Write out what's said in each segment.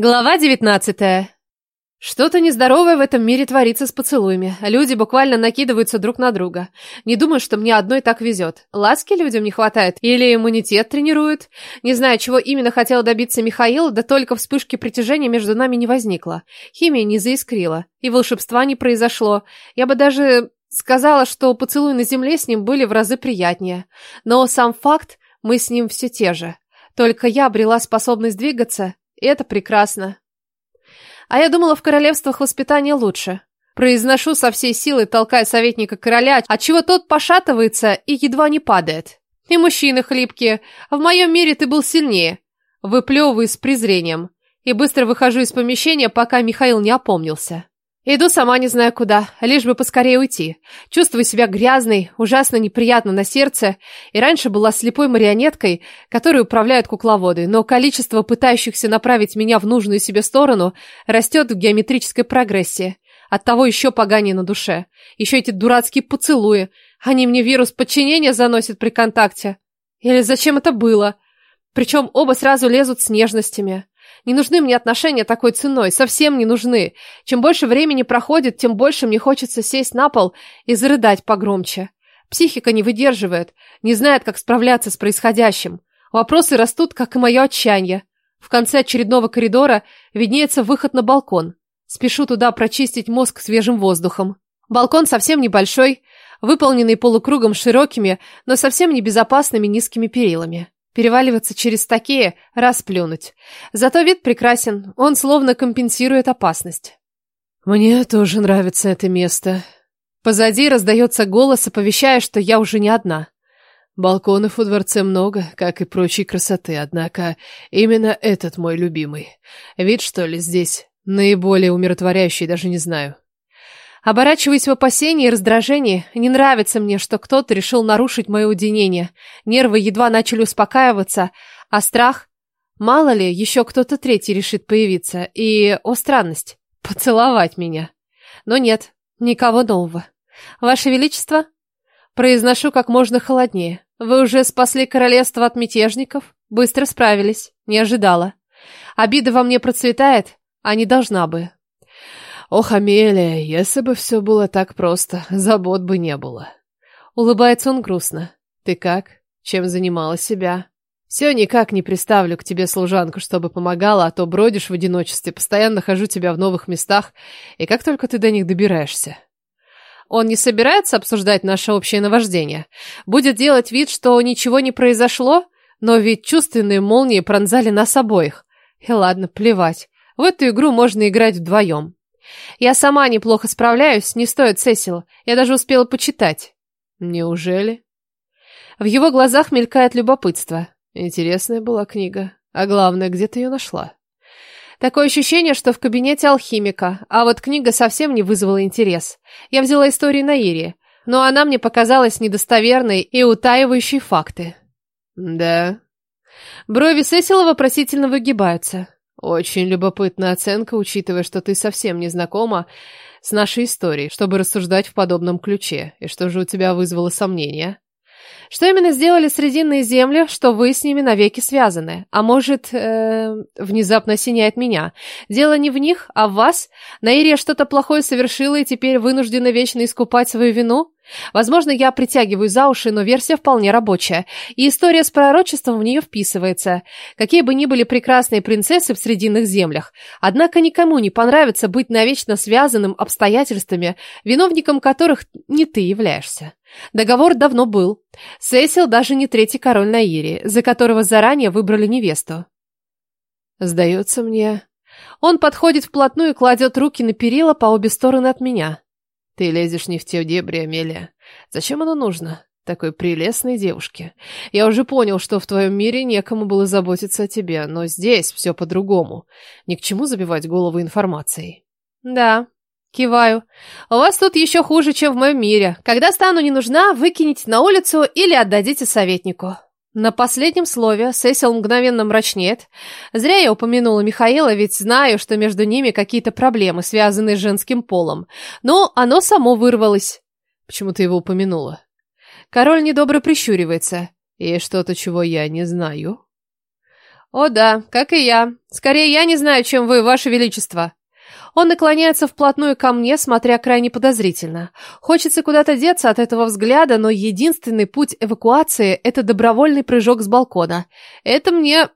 Глава девятнадцатая. Что-то нездоровое в этом мире творится с поцелуями. Люди буквально накидываются друг на друга. Не думаю, что мне одной так везет. Ласки людям не хватает? Или иммунитет тренируют? Не знаю, чего именно хотел добиться Михаил, да только вспышки притяжения между нами не возникло. Химия не заискрила. И волшебства не произошло. Я бы даже сказала, что поцелуи на земле с ним были в разы приятнее. Но сам факт, мы с ним все те же. Только я обрела способность двигаться, и это прекрасно. А я думала, в королевствах воспитание лучше. Произношу со всей силы, толкая советника короля, отчего тот пошатывается и едва не падает. И мужчины хлипкие. В моем мире ты был сильнее. Выплевываю с презрением. И быстро выхожу из помещения, пока Михаил не опомнился. Иду сама не знаю куда, лишь бы поскорее уйти. Чувствую себя грязной, ужасно неприятно на сердце, и раньше была слепой марионеткой, которой управляют кукловоды, но количество пытающихся направить меня в нужную себе сторону растет в геометрической прогрессии. Оттого еще поганее на душе. Еще эти дурацкие поцелуи. Они мне вирус подчинения заносят при контакте. Или зачем это было? Причем оба сразу лезут с нежностями. Не нужны мне отношения такой ценой, совсем не нужны. Чем больше времени проходит, тем больше мне хочется сесть на пол и зарыдать погромче. Психика не выдерживает, не знает, как справляться с происходящим. Вопросы растут, как и мое отчаяние. В конце очередного коридора виднеется выход на балкон. Спешу туда прочистить мозг свежим воздухом. Балкон совсем небольшой, выполненный полукругом широкими, но совсем небезопасными низкими перилами. Переваливаться через такие – расплюнуть. Зато вид прекрасен, он словно компенсирует опасность. «Мне тоже нравится это место». Позади раздается голос, оповещая, что я уже не одна. Балконов у дворце много, как и прочей красоты, однако именно этот мой любимый. Вид, что ли, здесь наиболее умиротворяющий, даже не знаю. Оборачиваясь в опасении и раздражении, не нравится мне, что кто-то решил нарушить мое уединение. Нервы едва начали успокаиваться, а страх... Мало ли, еще кто-то третий решит появиться. И, о странность, поцеловать меня. Но нет, никого нового. Ваше Величество? Произношу как можно холоднее. Вы уже спасли королевство от мятежников? Быстро справились. Не ожидала. Обида во мне процветает, а не должна бы. Ох, Амелия, если бы все было так просто, забот бы не было. Улыбается он грустно. Ты как? Чем занимала себя? Все никак не приставлю к тебе служанку, чтобы помогала, а то бродишь в одиночестве, постоянно хожу тебя в новых местах, и как только ты до них добираешься. Он не собирается обсуждать наше общее наваждение? Будет делать вид, что ничего не произошло? Но ведь чувственные молнии пронзали нас обоих. И ладно, плевать. В эту игру можно играть вдвоем. Я сама неплохо справляюсь, не стоит Сесил. Я даже успела почитать. Неужели? В его глазах мелькает любопытство. Интересная была книга. А главное, где ты ее нашла? Такое ощущение, что в кабинете алхимика, а вот книга совсем не вызвала интерес. Я взяла историю Наири, но она мне показалась недостоверной и утаивающей факты. Да. Брови Сесила вопросительно выгибаются. Очень любопытная оценка, учитывая, что ты совсем не знакома с нашей историей, чтобы рассуждать в подобном ключе. И что же у тебя вызвало сомнения? Что именно сделали Срединные земли, что вы с ними навеки связаны? А может, э, внезапно осеняет меня. Дело не в них, а в вас? Наирия что-то плохое совершила и теперь вынуждена вечно искупать свою вину? Возможно, я притягиваю за уши, но версия вполне рабочая. И история с пророчеством в нее вписывается. Какие бы ни были прекрасные принцессы в Срединных землях, однако никому не понравится быть навечно связанным обстоятельствами, виновником которых не ты являешься. Договор давно был. Сесил даже не третий король Наири, за которого заранее выбрали невесту. Сдается мне... Он подходит вплотную и кладет руки на перила по обе стороны от меня. Ты лезешь не в те дебри, Амелия. Зачем оно нужно? Такой прелестной девушке. Я уже понял, что в твоем мире некому было заботиться о тебе, но здесь все по-другому. Ни к чему забивать голову информацией. Да, киваю. У вас тут еще хуже, чем в моем мире. Когда стану не нужна, выкинете на улицу или отдадите советнику. На последнем слове Сесил мгновенно мрачнеет. Зря я упомянула Михаила, ведь знаю, что между ними какие-то проблемы, связанные с женским полом. Но оно само вырвалось. Почему ты его упомянула? Король недобро прищуривается. И что-то, чего я не знаю. О да, как и я. Скорее, я не знаю, чем вы, ваше величество. Он наклоняется вплотную ко мне, смотря крайне подозрительно. Хочется куда-то деться от этого взгляда, но единственный путь эвакуации – это добровольный прыжок с балкона. Это мне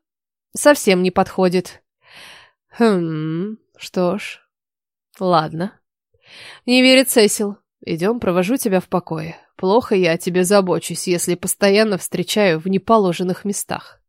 совсем не подходит. Хм, что ж, ладно. Не верит Сесил. Идем, провожу тебя в покое. Плохо я о тебе забочусь, если постоянно встречаю в неположенных местах.